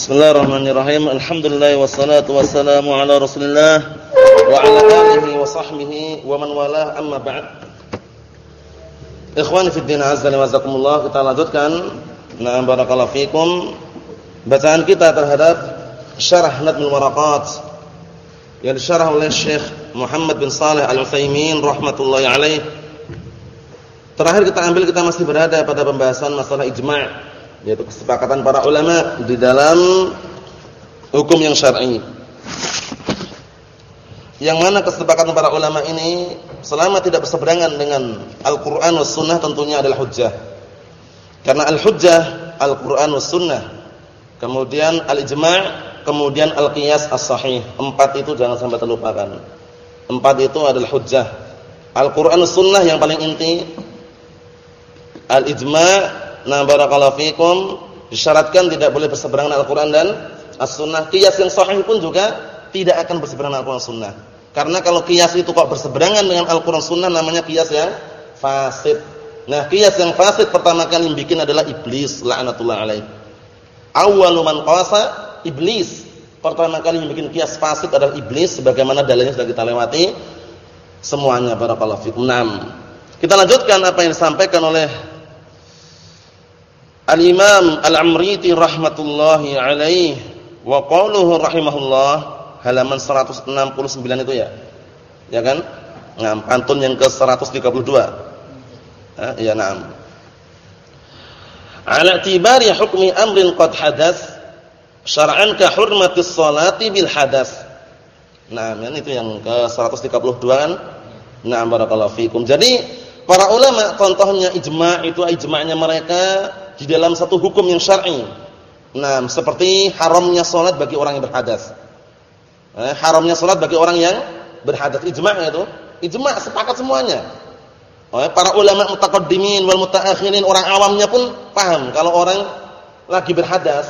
Bismillahirrahmanirrahim. Alhamdulillah wassalatu wassalamu ala Rasulillah wa ala alihi wa sahbihi wa man walah amma ba'd. Ikhwani fi din azza wa jazakumullah, kita lanjutkan. Na'am barakallahu fikum. Bacaan kita terhadap Syarah Nadmul Waraqat yang disyarah oleh Syekh Muhammad bin Saleh Al-Utsaimin rahmatullahi alaih. Terakhir kita ambil kita masih berada pada pembahasan masalah ijma' yaitu kesepakatan para ulama di dalam hukum yang syar'i. Yang mana kesepakatan para ulama ini selama tidak berseberangan dengan Al-Qur'an was sunnah tentunya adalah hujjah. Karena al-hujjah Al-Qur'an was sunnah. Kemudian al-ijma', kemudian al-qiyas as-sahih. Empat itu jangan sampai terlupakan. Empat itu adalah hujjah. Al-Qur'an was sunnah yang paling inti. Al-ijma' Nah barakallahu fikum disyaratkan tidak boleh berseberangan Al-Qur'an dan As-Sunnah. Qiyas yang sahih pun juga tidak akan berseberangan Al-Qur'an Sunnah. Karena kalau qiyas itu kok berseberangan dengan Al-Qur'an Sunnah namanya qiyas yang fasid. Nah, qiyas yang fasid pertama kali yang bikin adalah iblis laknatullah alaih. Awwalu man qasa iblis. Pertama kali yang bikin qiyas fasid adalah iblis sebagaimana dalilnya sudah kita lewati semuanya barakallahu fikum. Kita lanjutkan apa yang disampaikan oleh Al-Imam Al-Amriti rahmatullahi alaih wa qauluhu rahimahullah halaman 169 itu ya. Ya kan? Nah, pantun yang ke 132. Ha, ya na'am. Ala tibari hukmi amrin qad hadas syar'an ka hurmatis salati bil hadas. Nah, itu yang ke 132 kan? Nah, barakallahu fikum. Jadi para ulama contohnya ijma' itu ijma'nya mereka di dalam satu hukum yang syar'i. Nah, seperti haramnya salat bagi orang yang berhadas. Eh, haramnya salat bagi orang yang berhadas ijma' itu. Ijma' sepakat semuanya. Oh, para ulama mutaqaddimin wal mutaakhirin orang awamnya pun paham kalau orang lagi berhadas,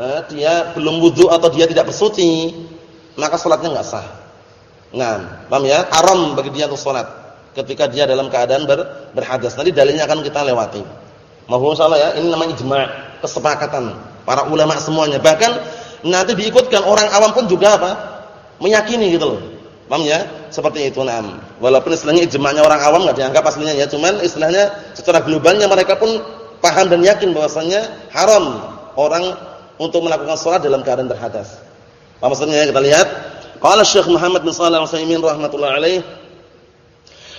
eh, dia belum wudu atau dia tidak bersuci, maka salatnya enggak sah. Nah, paham ya? Haram bagi dia untuk salat ketika dia dalam keadaan ber, berhadas. Nanti dalilnya akan kita lewati. Mahfum salah ya, ini namanya ijma', kesepakatan para ulama semuanya. Bahkan nanti diikutkan orang awam pun juga apa? Meyakini gitu loh. Paham ya? Seperti itu nam. Walaupun istilahnya ijma'nya orang awam enggak dianggap aslinya ya, cuman istilahnya secara globalnya mereka pun paham dan yakin bahwasanya haram orang untuk melakukan salat dalam keadaan berhadas. Apa maksudnya ya? Kita lihat. Qala Syekh Muhammad bin Shalih Al-Utsaimin rahimatullah alaih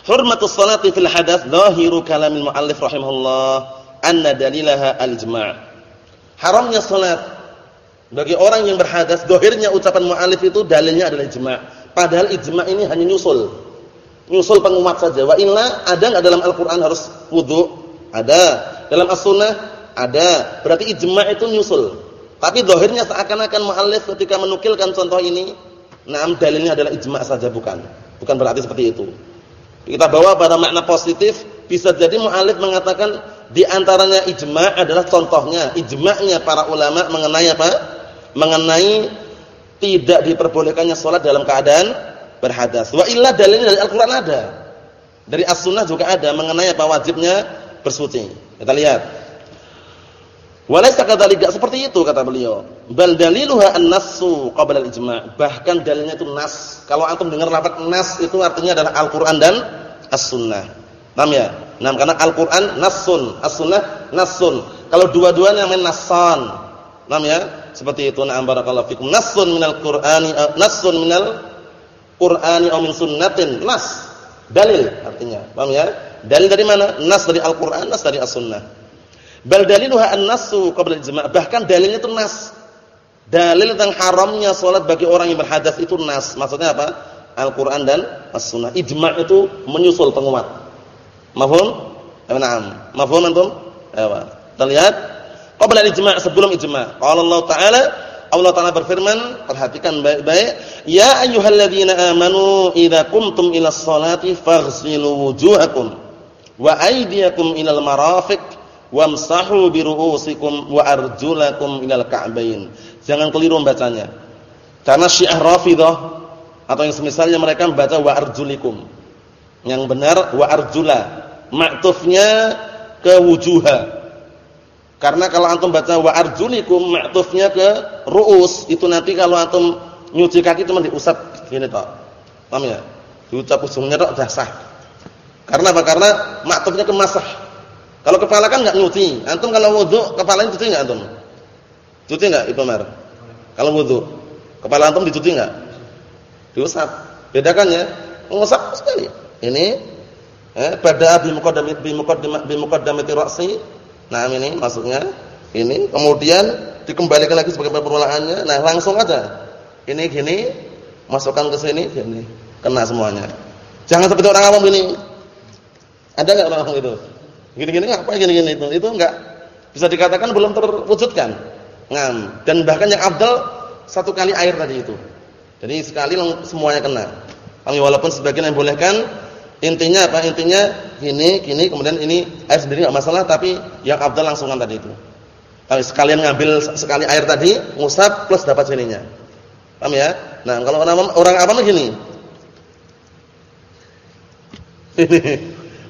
Hurmatus salati fil hadath zahiru kalamil muallif rahimahullah anna dalilaha al-ijma'. Haramnya salat bagi orang yang berhadas, dohirnya ucapan mu'alif itu dalilnya adalah ijma'. Padahal ijma' ini hanya nyusul. Nyusul penguat saja. Wa illa ada enggak dalam Al-Qur'an harus wudu? Ada. Dalam As-Sunnah ada. Berarti ijma' itu nyusul. Tapi dohirnya seakan-akan mu'alif ketika menukilkan contoh ini, naam dalilnya adalah ijma' saja bukan. Bukan berarti seperti itu. Kita bawa pada makna positif, bisa jadi mu'alif mengatakan di antaranya ijma' adalah contohnya ijma'nya para ulama mengenai apa? Mengenai tidak diperbolehkannya sholat dalam keadaan berhadas. Wa illa dalilnya dari Al-Qur'an ada. Dari As-Sunnah juga ada mengenai apa wajibnya bersuci. Kita lihat. Walaysa kadzalika seperti itu kata beliau. Bal daliluha an-nassu qabla al-ijma'. Bahkan dalilnya itu nas. Kalau antum dengar lafaz nas itu artinya adalah Al-Qur'an dan As-Sunnah. Paham ya? Nah, karena Al-Qur'an nassun, As-Sunnah. Kalau dua-duanya namanya nassan. Ya? Seperti itu. Na'am barakallahu fikum. Nassun minal Qur'ani uh, nassun minal Qur'ani aw min sunnatin. Nas. Dalil artinya. Paham ya? Dalil dari mana? Nas dari Al-Qur'an, nas dari As-Sunnah. Bal daliluha an-nassu qabla al-ijma'. Bahkan dalilnya itu nas. Dalil tentang haramnya salat bagi orang yang berhadas itu nas. Maksudnya apa? Al-Qur'an dan As-Sunnah. Ijma' itu menyusul penguat. Mafhum? Naam. Mafhum antum? Ayo. Kita lihat qabla ijma' sebelum ijma'. Qala Allah Ta'ala Allah Ta'ala berfirman, perhatikan baik-baik, "Ya ayyuhalladzina amanu idza qumtum ila sholati faghsilu wujuhakum wa aydiyakum ilal marafiq wamsahu bi ru'usikum wa arjulakum ilal ka'bayn." Jangan keliru membacanya. Karena Syiah Rafidhah atau yang semisalnya mereka membaca wa arjulikum. Yang benar wa arjula. Maktufnya ke wujuha. Karena kalau antum baca wa arjulikum ma'tufnya ke ru'us, itu nanti kalau antum nyuci kaki cuma diusap gini toh. Paham ya? Diucap ujungnya tok dah sah. Karena apa? Karena ma'tufnya ke masah. Kalau kepala kan enggak nyuci. Antum kalau wudu, kepalanya cuci enggak antum? Cuci enggak Ibnu Mar? Kalau wudu, kepala antum dicuci enggak? Diusap. Bedakan ya. Mengusap sekali. Ini eh pada bi muqaddamati bi muqaddamati bi muqaddamati ra'si Nah ini masuknya ini kemudian dikembalikan lagi sebagai permulaannya. Nah langsung aja. Ini gini masukkan ke sini gini kena semuanya. Jangan seperti orang awam ini. Ada nggak orang awam itu? Gini-gini apa gini-gini itu? Itu enggak bisa dikatakan belum terwujudkan. Ngam. Dan bahkan yang abdal satu kali air tadi itu. Jadi sekali semuanya kena. Kami walaupun sebagian yang bolehkan Intinya apa? Intinya gini, gini, kemudian ini air sendiri enggak masalah, tapi yang abdal langsungan tadi itu. Kalau sekalian ngambil sekali air tadi, ngusap plus dapat sininya. Paham ya? Nah, kalau orang orang awam gini.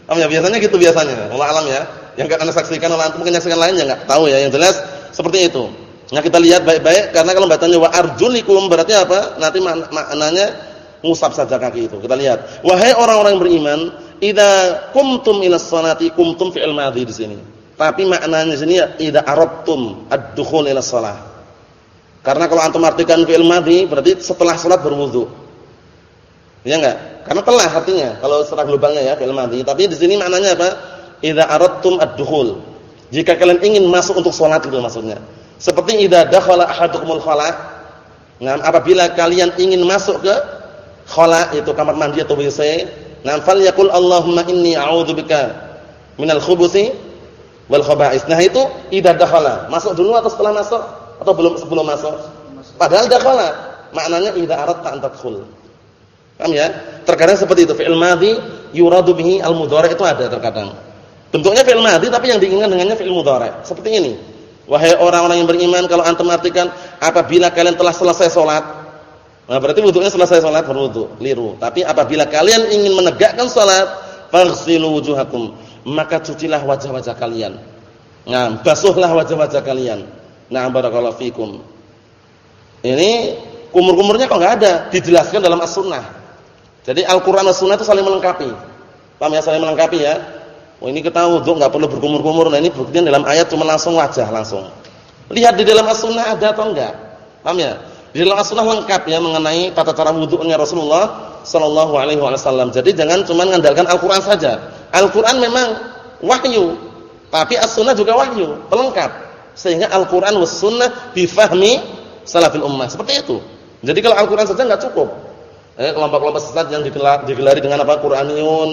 Paham ya? Biasanya gitu biasanya. Allah alam ya. Yang Anda saksikan oleh antum mungkin saksikan lain ya enggak tahu ya. Yang jelas seperti itu. Nah, kita lihat baik-baik karena kalau bacanya wa arjulikum berarti apa? Nanti maknanya ngusap saja kaki itu. Kita lihat. Wahai orang-orang yang beriman, idza kumtum ila sholati kumtum fi'il madhi di sini. Tapi maknanya di sini ya idza aradtum ad-dukhul ila shalah. Karena kalau antum artikan fi'il madhi berarti setelah salat berwudu. Ya enggak? Karena telah artinya kalau secara globalnya ya fi'il madhi. Tapi di sini maknanya apa? Idza aradtum ad-dukhul. Jika kalian ingin masuk untuk salat itu maksudnya. Seperti idza dakhala ahadukumul khala. Nah, apabila kalian ingin masuk ke khala itu kamar mandi atau WC. Nah, fal yaqul Allahumma inni a'udzubika minal khubuthi wal khaba'is. Nah, itu idza dakhala. Masuk dulu atau setelah masuk atau belum sebelum masuk? Padahal dakhala maknanya idza aradta an tadkhul. Paham ya? Terkadang seperti itu fi'il madhi yuradu bihi al-mudhari' itu ada terkadang. Bentuknya fi'il madhi tapi yang diinginkan dengannya fi'il mudhari'. Seperti ini. Wahai orang-orang yang beriman kalau antum artikan apabila kalian telah selesai salat Nah, berarti wudunya selesai salat berwudu, liru. Tapi apabila kalian ingin menegakkan salat, faghsilu wujuhakum, maka cucilah wajah-wajah kalian. Nah, basuhlah wajah-wajah kalian. Nah, barakallahu fikum. Ini kumur-kumurnya kok enggak ada, dijelaskan dalam As-Sunnah. Jadi Al-Qur'an As-Sunnah itu saling melengkapi. Paham ya, saling melengkapi ya? Oh, ini kita wudu enggak perlu berkumur-kumur. Nah, ini buktinya dalam ayat cuma langsung wajah langsung. Lihat di dalam As-Sunnah ada atau enggak? Paham ya? Di dalam lengkap ya mengenai tata cara wudunya Rasulullah sallallahu alaihi wasallam. Jadi jangan cuma mengandalkan Al-Qur'an saja. Al-Qur'an memang wahyu, tapi as-sunnah juga wahyu, pelengkap. Sehingga Al-Qur'an was sunnah difahmi salafil ummah. Seperti itu. Jadi kalau Al-Qur'an saja enggak cukup. Eh, kelompok-kelompok sesat yang digelar, digelari dengan apa? Qur'aniyun,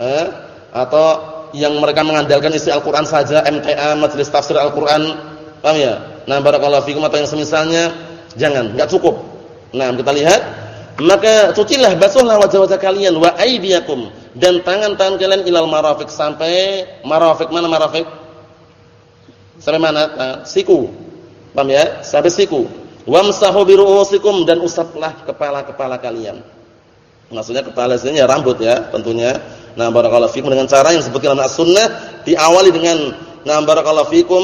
eh, atau yang mereka mengandalkan isi Al-Qur'an saja, MTA, majelis tafsir Al-Qur'an. Paham ya? Nah, barakallahu fikum atau yang semisalnya Jangan, enggak cukup. Nah, kita lihat, maka cucilah basuhlah wajah-wajah kalian wa aydiyakum dan tangan-tangan kalian ilal marafiq sampai marafiq mana marafiq? Sampai mana? Nah, siku. Paham ya? Sampai siku. Wamsahu bi ru'usikum dan usaplah kepala-kepala kalian. Maksudnya kepala sini ya rambut ya, tentunya. Nah, barakallahu fikum dengan cara yang disebutkan dalam as-sunnah diawali dengan nah barakallahu fikum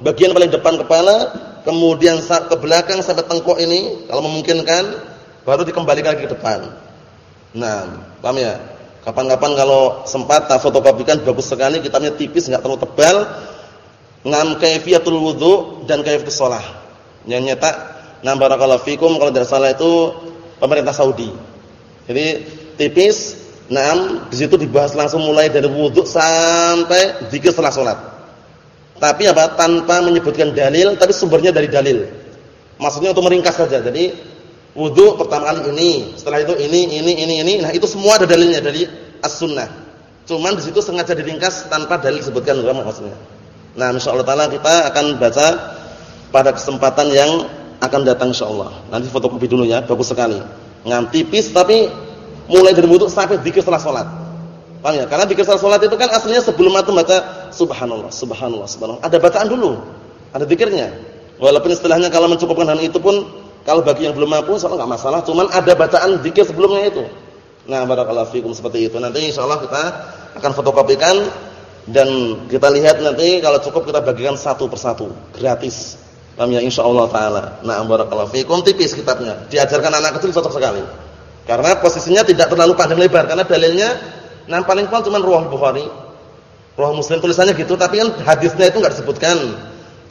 bagian paling depan kepala kemudian ke belakang sampai tengkok ini kalau memungkinkan baru dikembalikan ke depan. Nah, paham ya? Kapan-kapan kalau sempat tak fotokopikan bagus sekali kitabnya tipis enggak terlalu tebal. Ngam kaifiyatul wudu dan kaifiyatus shalah. Yang nyetak nah barakallahu fikum kalau tidak salah itu pemerintah Saudi. Jadi tipis, nah di situ dibahas langsung mulai dari wudu sampai zikir setelah salat. Tapi apa? Tanpa menyebutkan dalil, tapi sumbernya dari dalil. Maksudnya untuk meringkas saja. Jadi wudu pertama kali ini, setelah itu ini, ini, ini, ini. Nah, itu semua ada dalilnya dari as-sunnah. Cuman di situ sengaja diringkas tanpa dalil disebutkan ulama maksudnya. Nah, insyaallah taala kita akan baca pada kesempatan yang akan datang insyaallah. Nanti fotokopi dulu ya, bagus sekali. Ngam tipis tapi mulai dari wudu sampai zikir setelah salat. Paham ya? Karena zikir setelah salat itu kan aslinya sebelum antum baca subhanallah, subhanallah, subhanallah. Ada bacaan dulu. Ada zikirnya. Walaupun istilahnya kalau mencukupkan hal itu pun kalau bagi yang belum mampu insyaallah enggak masalah, cuman ada bacaan zikir sebelumnya itu. Nah, barakallahu fikum seperti itu. Nanti insyaallah kita akan fotokopikan Dan kita lihat nanti kalau cukup kita bagikan satu persatu, gratis. Paham ya insyaallah taala. Nah, barakallahu fikum tipis kitabnya. Diajarkan anak kecil cocok sekali. Karena posisinya tidak terlalu panjang lebar karena dalilnya nah paling paling cuma Ruwah Bukhari. Ruwah Muslim tulisannya gitu, tapi kan hadisnya itu enggak disebutkan.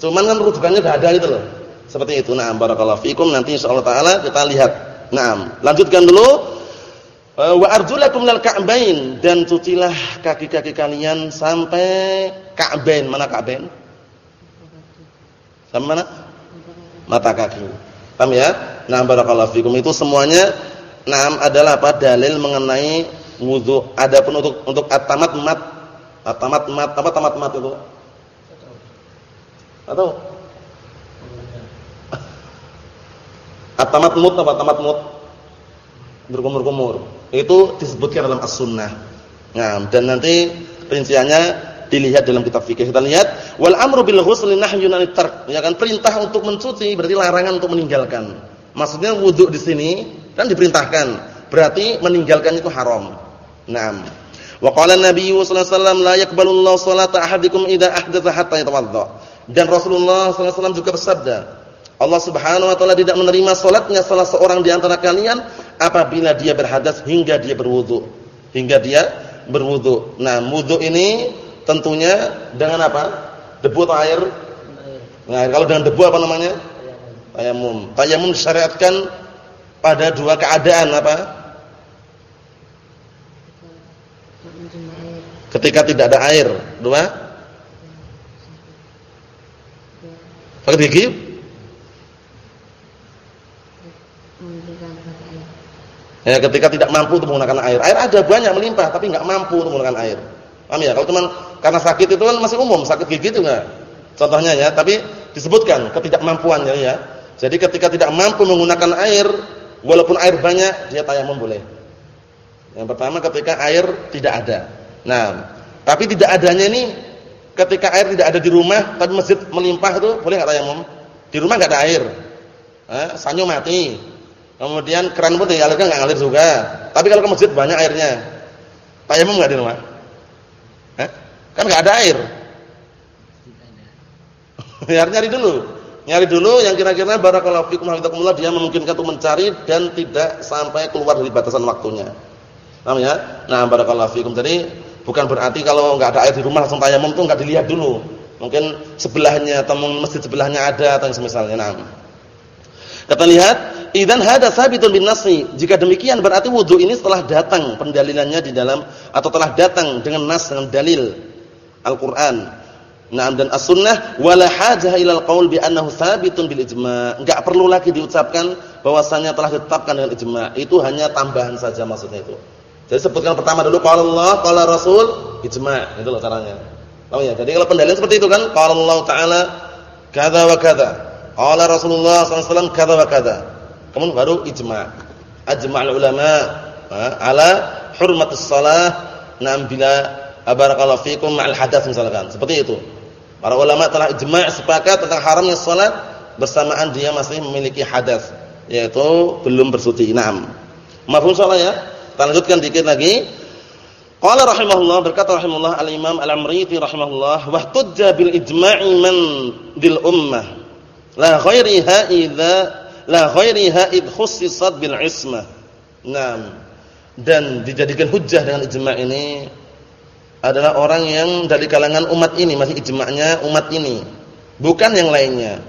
Cuman kan rujukannya sudah ada gitu loh. Seperti itu. Nah, barakallahu fikum nanti insyaallah taala kita lihat. Nah, lanjutkan dulu Eh, wa arjulakum minal ka'bain dan cucilah kaki-kaki kalian sampai ka'bain. Mana ka'bain? Sampai mana? Mata kaki. Paham ya? Nah, barakallahu fikum itu semuanya nam adalah apa? Dalil mengenai wudu. Adapun untuk untuk at-tamat mat at-tamat mat apa tamat mat itu? Atau at-tamat mut apa tamat mut? Berkumur-kumur. Itu disebutkan dalam as-sunnah. Nah, dan nanti rinciannya dilihat dalam kitab fikih. Kita lihat wal amru bil ghusl nahyun 'anil tark. Ya kan perintah untuk mencuci berarti larangan untuk meninggalkan. Maksudnya wudu di sini kan diperintahkan. Berarti meninggalkan itu haram. Naam. Wa qala an-nabiy sallallahu alaihi wasallam la yaqbalullahu salata ahadikum idza ahdatsa hatta yatawadda. Dan Rasulullah sallallahu alaihi wasallam juga bersabda, Allah Subhanahu wa taala tidak menerima salatnya salah seorang di antara kalian apabila dia berhadas hingga dia berwudu. Hingga dia berwudu. Nah, wudu ini tentunya dengan apa? Debu atau air? Nah, kalau dengan debu apa namanya? Tayamum. Tayamum disyariatkan pada dua keadaan apa? Ketika tidak ada air. Dua? Pakai gigi? Ya, ketika tidak mampu untuk menggunakan air. Air ada banyak melimpah tapi enggak mampu untuk menggunakan air. Paham ya? Kalau cuma karena sakit itu kan masih umum, sakit gigi itu enggak. Contohnya ya, tapi disebutkan ketidakmampuannya ya. Jadi ketika tidak mampu menggunakan air, walaupun air banyak, dia tayamum boleh. Yang pertama ketika air tidak ada. Nah, tapi tidak adanya ini ketika air tidak ada di rumah, tapi masjid melimpah itu boleh enggak tayamum? Di rumah enggak ada air. Eh, sanyo mati Kemudian keran pun dialirkan enggak ngalir juga. Tapi kalau ke masjid banyak airnya. Tayamum enggak di rumah? Hah? Kan enggak ada air. Ya nyari dulu. Nyari dulu yang kira-kira barakallahu fikum hafizakumullah dia memungkinkan untuk mencari dan tidak sampai keluar dari batasan waktunya. Paham ya? Nah, barakallahu fikum. Jadi bukan berarti kalau enggak ada air di rumah langsung tayamum tuh enggak dilihat dulu. Mungkin sebelahnya atau masjid sebelahnya ada atau semisalnya. Nah. Kita lihat Idan hada sabitun bin nasi. Jika demikian berarti wudu ini telah datang pendalilannya di dalam atau telah datang dengan nas dengan dalil Al-Qur'an. Naam dan as-sunnah wala hajah ilal qaul bi annahu sabitun bil ijma'. Enggak perlu lagi diucapkan bahwasanya telah ditetapkan dengan ijma'. Itu hanya tambahan saja maksudnya itu. Jadi sebutkan pertama dulu qala Allah, qala Rasul, ijma'. Itu loh caranya. Tahu ya? Jadi kalau pendalilan seperti itu kan qala Allah taala kadza wa kadza. Qala Rasulullah wasallam kadza wa kadza. Kemudian baru ijma'. Ajma'ul ulama ala hurmatis shalah nam bila barakallahu fikum ma'al hadatsah misalkan. Seperti itu. Para ulama telah ijma' sepakat tentang haramnya salat bersamaan dia masih memiliki hadas, yaitu belum bersuci. Naam. Mafhum salat ya? Kita lanjutkan dikit lagi. Qala rahimahullah berkata rahimahullah al-Imam Al-Amriti rahimahullah wa tujja bil ijma'i man dil ummah la ghairiha idza la ghairiha id khussisat bil ismah. Naam. Dan dijadikan hujjah dengan ijma' ini adalah orang yang dari kalangan umat ini, masih ijma'nya umat ini, bukan yang lainnya.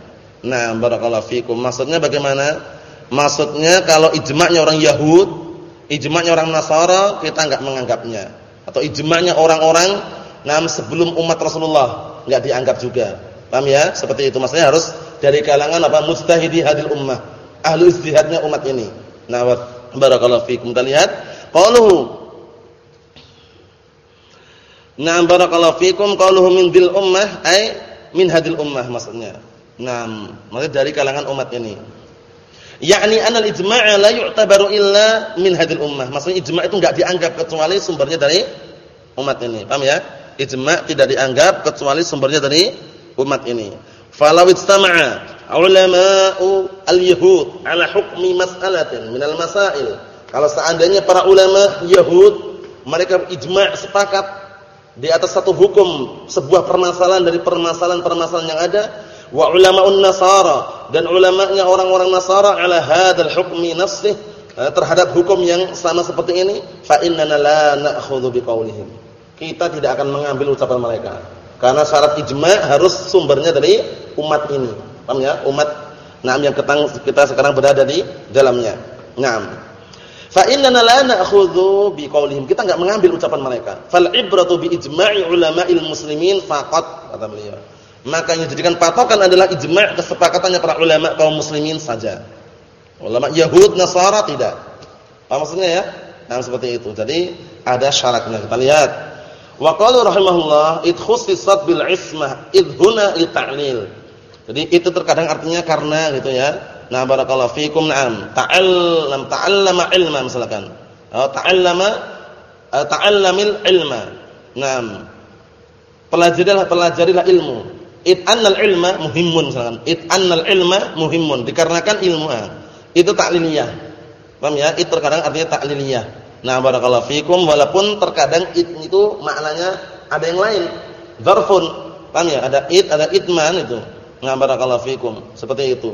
Nah, barakallahu fikum. Maksudnya bagaimana? Maksudnya kalau ijma'nya orang Yahud, ijma'nya orang Nasara, kita enggak menganggapnya. Atau ijma'nya orang-orang nam sebelum umat Rasulullah, enggak dianggap juga. Paham ya? Seperti itu maksudnya harus dari kalangan apa mujtahidi hadil ummah, ahli ijtihadnya umat ini. Nah, barakallahu fikum. Kita lihat qaluhu Nah, barakallahu fikum qaluhu min dil ummah ay min hadil ummah maksudnya. Nah, maksudnya dari kalangan umat ini. Yakni anal ijma' la yu'tabaru illa min hadil ummah. Maksudnya ijma' itu enggak dianggap kecuali sumbernya dari umat ini. Paham ya? Ijma' tidak dianggap kecuali sumbernya dari umat ini. Falau istama'a ulama'u al-yahud ala hukmi mas'alatin minal masail. Kalau seandainya para ulama Yahud mereka ijma' sepakat di atas satu hukum sebuah permasalahan dari permasalahan-permasalahan yang ada wa ulama'un nasara dan ulama'nya orang-orang nasara ala hadzal hukmi nafsih eh, terhadap hukum yang sama seperti ini fa innana la na'khudhu biqaulihim kita tidak akan mengambil ucapan mereka karena syarat ijma' harus sumbernya dari umat ini paham ya umat nah yang kita sekarang berada di dalamnya Naam. Fa innana la na'khudhu biqaulihim. Kita enggak mengambil ucapan mereka. Fal ibratu bi ijma'i ulama'il muslimin faqat kata beliau. Maka yang dijadikan patokan adalah ijma' kesepakatannya para ulama kaum muslimin saja. Ulama Yahud, Nasara tidak. Apa maksudnya ya? Nah, seperti itu. Jadi ada syaratnya. Kita lihat. Wa qalu rahimahullah id khussisat bil ismah id huna li ta'lil. Jadi itu terkadang artinya karena gitu ya Nah barakallahu fikum na'am. Ta'allam ta'allama ilma misalkan. Oh, ta'allama uh, ta'allamil ilma. Naam. Pelajarilah pelajarilah ilmu. It annal ilma muhimmun misalkan. It annal ilma muhimmun dikarenakan ilmu. Itu ta'liliyah. Paham ya? Itu terkadang artinya ta'liliyah. Nah barakallahu fikum walaupun terkadang it itu maknanya ada yang lain. Dzarfun. Paham ya? Ada it, ada itman itu. Nah barakallahu fikum. Seperti itu.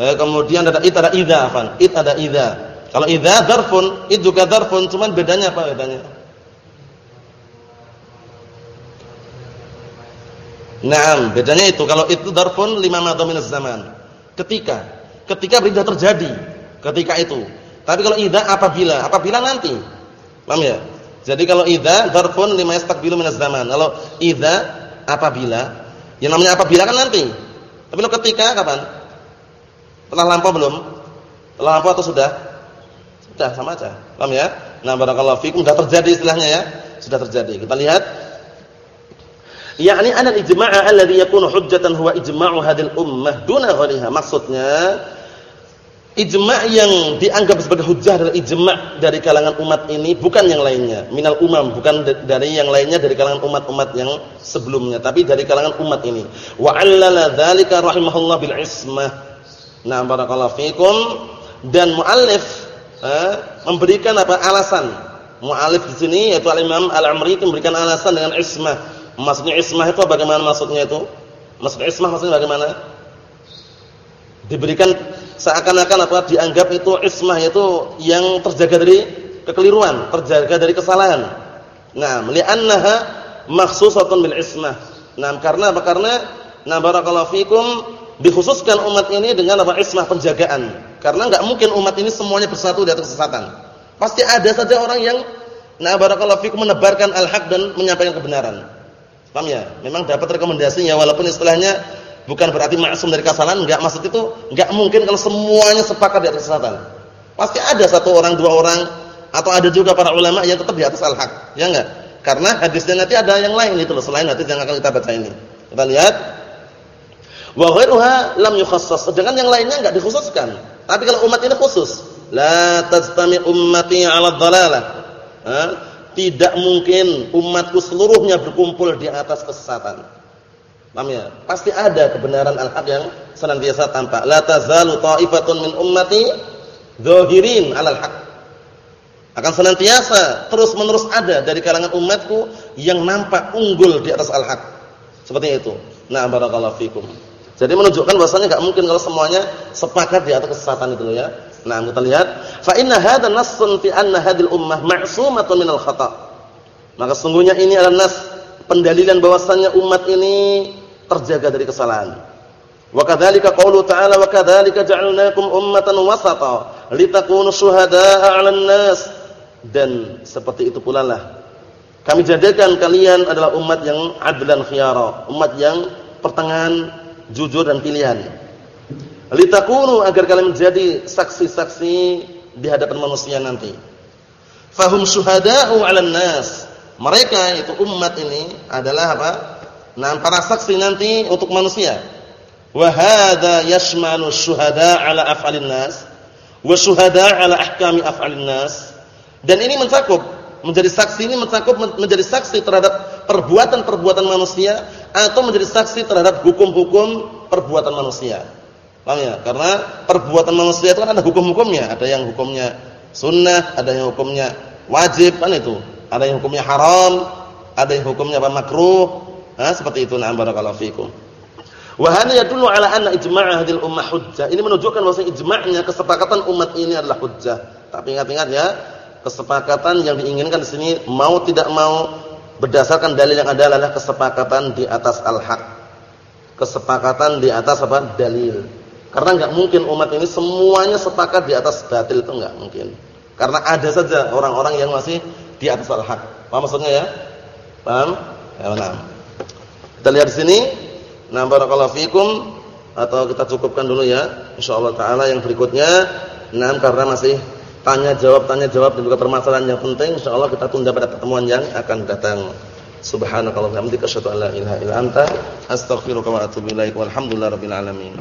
Eh, kemudian ada it ada idza. It ada idza. Kalau idza dzarfun, it juga dzarfun, cuman bedanya apa bedanya? Naam, bedanya itu kalau itu dzarfun lima madha min zaman. Ketika, ketika berita terjadi, ketika itu. Tapi kalau idza apabila, apabila nanti. Paham ya? Jadi kalau idza dzarfun lima yastaqbilu min zaman. Kalau idza apabila, yang namanya apabila kan nanti. Tapi kalau ketika kapan? Telah lampau belum? Telah lampau atau sudah? Sudah sama aja. Paham ya? Nah, barakallahu fikum sudah terjadi istilahnya ya. Sudah terjadi. Kita lihat yakni anal ijma'a alladhi yakunu hujjatan huwa ijma'u hadil ummah duna ghariha. Maksudnya ijma' yang dianggap sebagai hujjah adalah ijma' dari kalangan umat ini bukan yang lainnya. Minal umam, bukan dari yang lainnya dari kalangan umat-umat yang sebelumnya, tapi dari kalangan umat ini. Wa 'allala dzalika rahimahullah bil ismah Nah, barakallahu fikum dan muallif eh, memberikan apa alasan. Muallif di sini yaitu Al-Imam Al-Amri memberikan alasan dengan ismah. Maksudnya ismah itu bagaimana maksudnya itu? Maksudnya ismah maksudnya bagaimana? Diberikan seakan-akan apa dianggap itu ismah itu yang terjaga dari kekeliruan, terjaga dari kesalahan. Nah, li'annaha makhsusatun bil ismah. Nah, karena apa? Karena nah barakallahu fikum dikhususkan umat ini dengan apa ismah penjagaan. Karena enggak mungkin umat ini semuanya bersatu di atas kesesatan. Pasti ada saja orang yang na barakallahu fikum menebarkan al-haq dan menyampaikan kebenaran. Paham ya? Memang dapat rekomendasinya walaupun istilahnya bukan berarti maksum dari kesalahan, enggak maksud itu enggak mungkin kalau semuanya sepakat di atas kesesatan. Pasti ada satu orang, dua orang atau ada juga para ulama yang tetap di atas al-haq. Ya enggak? Karena hadisnya nanti ada yang lain itu loh selain hadis yang akan kita baca ini. Kita lihat Wa ghairuha lam yukhassas. Sedangkan yang lainnya enggak dikhususkan. Tapi kalau umat ini khusus, la tajtami ummati 'ala dhalalah. Tidak mungkin umatku seluruhnya berkumpul di atas kesesatan. Paham ya? Pasti ada kebenaran al-haq yang senantiasa tampak. La tazalu ta'ifatun min ummati dhahirin 'alal haq. Akan senantiasa terus-menerus ada dari kalangan umatku yang nampak unggul di atas al-haq. Seperti itu. Nah, barakallahu fikum. Jadi menunjukkan bahwasanya enggak mungkin kalau semuanya sepakat di atas kesesatan itu ya. Nah, kita lihat, fa inna hadha nassun fi anna hadhil ummah ma'sumatun minal khata'. Maka sungguhnya ini adalah nas pendalilan bahwasanya umat ini terjaga dari kesalahan. Wa kadzalika qaulu ta'ala wa kadzalika ja'alnakum ummatan wasata litakunu syuhada'a 'alan nas. Dan seperti itu pula lah kami jadikan kalian adalah umat yang adlan khiyara, umat yang pertengahan jujur dan pilihan. Litakunu agar kalian menjadi saksi-saksi di hadapan manusia nanti. Fahum syuhada'u 'alan nas. Mereka itu umat ini adalah apa? Nah, para saksi nanti untuk manusia. Wa hadza yashmalu syuhada' 'ala af'alin nas wa syuhada' 'ala ahkami af'alin nas. Dan ini mencakup menjadi saksi ini mencakup menjadi saksi terhadap perbuatan-perbuatan manusia atau menjadi saksi terhadap hukum-hukum perbuatan manusia. Paham ya? Karena perbuatan manusia itu kan ada hukum-hukumnya, ada yang hukumnya sunnah, ada yang hukumnya wajib kan itu. Ada yang hukumnya haram, ada yang hukumnya apa makruh. Nah, seperti itu na'am barakallahu fikum. Wa hadha yadullu ala anna ijma' hadhil ummah hujjah. Ini menunjukkan bahwa ijma'nya kesepakatan umat ini adalah hujjah. Tapi ingat-ingat ya, kesepakatan yang diinginkan di sini mau tidak mau berdasarkan dalil yang ada adalah kesepakatan di atas al-haq. Kesepakatan di atas apa? Dalil. Karena enggak mungkin umat ini semuanya sepakat di atas batil itu enggak mungkin. Karena ada saja orang-orang yang masih di atas al-haq. Paham maksudnya ya? Paham? Ya, benar. Kita lihat di sini Nah, barakallahu fikum atau kita cukupkan dulu ya. Insyaallah taala yang berikutnya nah karena masih tanya jawab tanya jawab dan juga permasalahan yang penting insyaallah kita tunda pada pertemuan yang akan datang. Subhanakallahumma wa bihamdika asyhadu an la ilaha illa anta astaghfiruka wa atubu alamin.